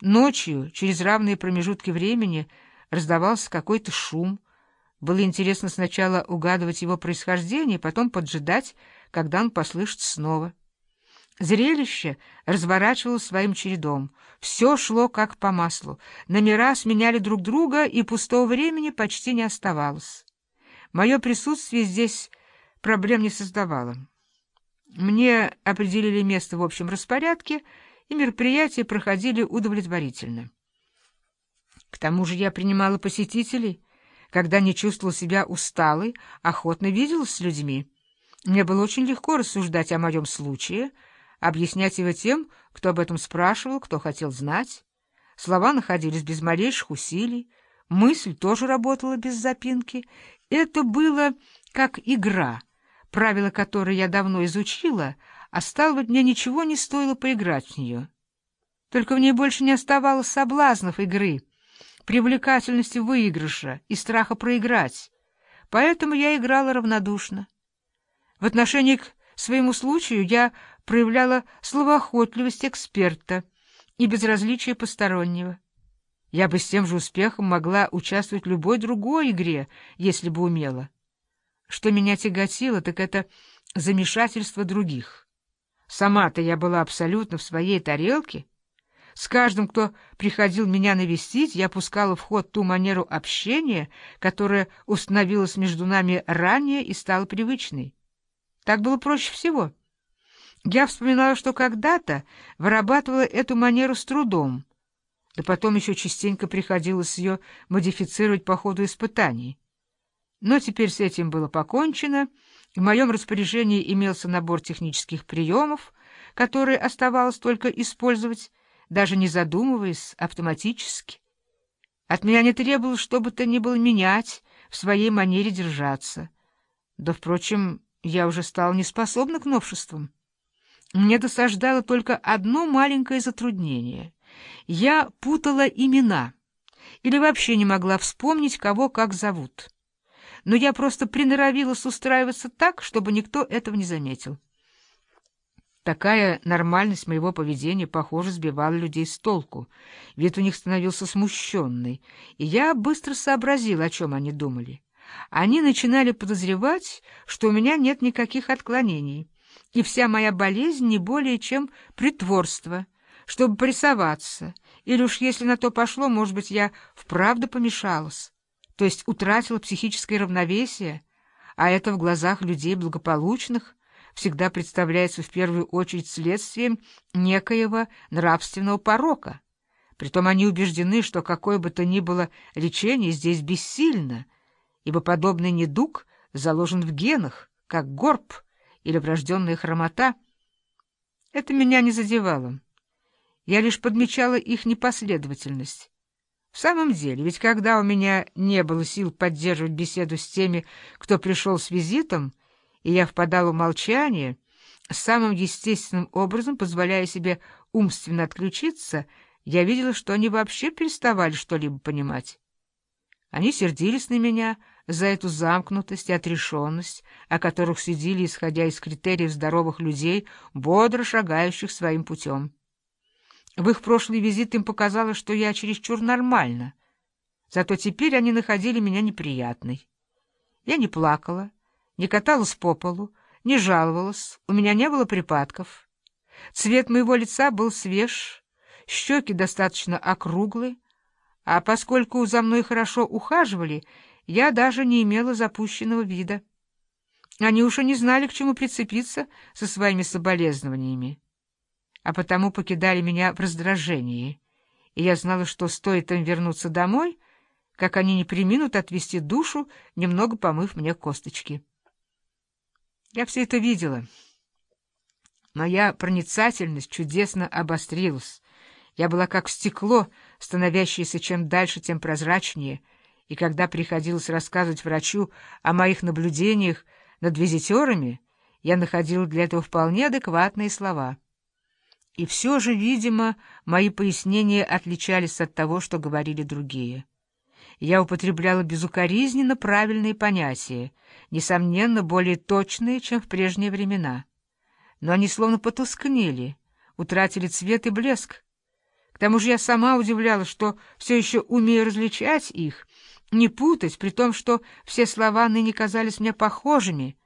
Ночью, через равные промежутки времени, раздавался какой-то шум. Было интересно сначала угадывать его происхождение, потом поджидать, когда он послышится снова. Зрелище разворачивалось своим чередом. Все шло как по маслу. Номера сменяли друг друга, и пустого времени почти не оставалось. Мое присутствие здесь проблем не создавало. Мне определили место в общем распорядке, и мероприятия проходили удовлетворительно. К тому же я принимала посетителей, когда не чувствовала себя усталой, охотно виделась с людьми. Мне было очень легко рассуждать о моем случае, объяснять его тем, кто об этом спрашивал, кто хотел знать. Слова находились без малейших усилий, мысль тоже работала без запинки. Это было как игра, правила которой я давно изучила, а стало быть, мне ничего не стоило поиграть в нее. Только в ней больше не оставалось соблазнов игры, привлекательности выигрыша и страха проиграть, поэтому я играла равнодушно. В отношении к своему случаю я проявляла словоохотливость эксперта и безразличие постороннего. Я бы с тем же успехом могла участвовать в любой другой игре, если бы умела. Что меня тяготило, так это замешательство других. Сама-то я была абсолютно в своей тарелке. С каждым, кто приходил меня навестить, я пускала в ход ту манеру общения, которая установилась между нами ранее и стала привычной. Так было проще всего. Я вспоминала, что когда-то вырабатывала эту манеру с трудом, да потом еще частенько приходилось ее модифицировать по ходу испытаний. Но теперь с этим было покончено, в моем распоряжении имелся набор технических приемов, которые оставалось только использовать, даже не задумываясь, автоматически. От меня не требовалось, чтобы то ни было менять в своей манере держаться. Да, впрочем, я уже стал неспособна к новшествам. Мне досаждало только одно маленькое затруднение. Я путала имена или вообще не могла вспомнить, кого как зовут но я просто приноровилась устраиваться так, чтобы никто этого не заметил. Такая нормальность моего поведения, похоже, сбивала людей с толку. Вид у них становился смущенный, и я быстро сообразил, о чем они думали. Они начинали подозревать, что у меня нет никаких отклонений, и вся моя болезнь не более чем притворство, чтобы порисоваться, или уж если на то пошло, может быть, я вправду помешалась то есть утратила психическое равновесие, а это в глазах людей благополучных всегда представляется в первую очередь следствием некоего нравственного порока. Притом они убеждены, что какое бы то ни было лечение здесь бессильно, ибо подобный недуг заложен в генах, как горб или врожденная хромота. Это меня не задевало. Я лишь подмечала их непоследовательность. В самом деле, ведь когда у меня не было сил поддерживать беседу с теми, кто пришел с визитом, и я впадал в молчание, самым естественным образом, позволяя себе умственно отключиться, я видела, что они вообще переставали что-либо понимать. Они сердились на меня за эту замкнутость и отрешенность, о которых судили, исходя из критериев здоровых людей, бодро шагающих своим путем. В их прошлый визит им показалось, что я чересчур нормальна. Зато теперь они находили меня неприятной. Я не плакала, не каталась по полу, не жаловалась, у меня не было припадков. Цвет моего лица был свеж, щеки достаточно округлые, а поскольку за мной хорошо ухаживали, я даже не имела запущенного вида. Они уж и не знали, к чему прицепиться со своими соболезнованиями а потому покидали меня в раздражении, и я знала, что стоит им вернуться домой, как они не приминут отвести душу, немного помыв мне косточки. Я все это видела. Моя проницательность чудесно обострилась. Я была как стекло, становящееся чем дальше, тем прозрачнее, и когда приходилось рассказывать врачу о моих наблюдениях над визитерами, я находила для этого вполне адекватные слова — и все же, видимо, мои пояснения отличались от того, что говорили другие. Я употребляла безукоризненно правильные понятия, несомненно, более точные, чем в прежние времена. Но они словно потускнели, утратили цвет и блеск. К тому же я сама удивлялась, что все еще умею различать их, не путать, при том, что все слова ныне казались мне похожими —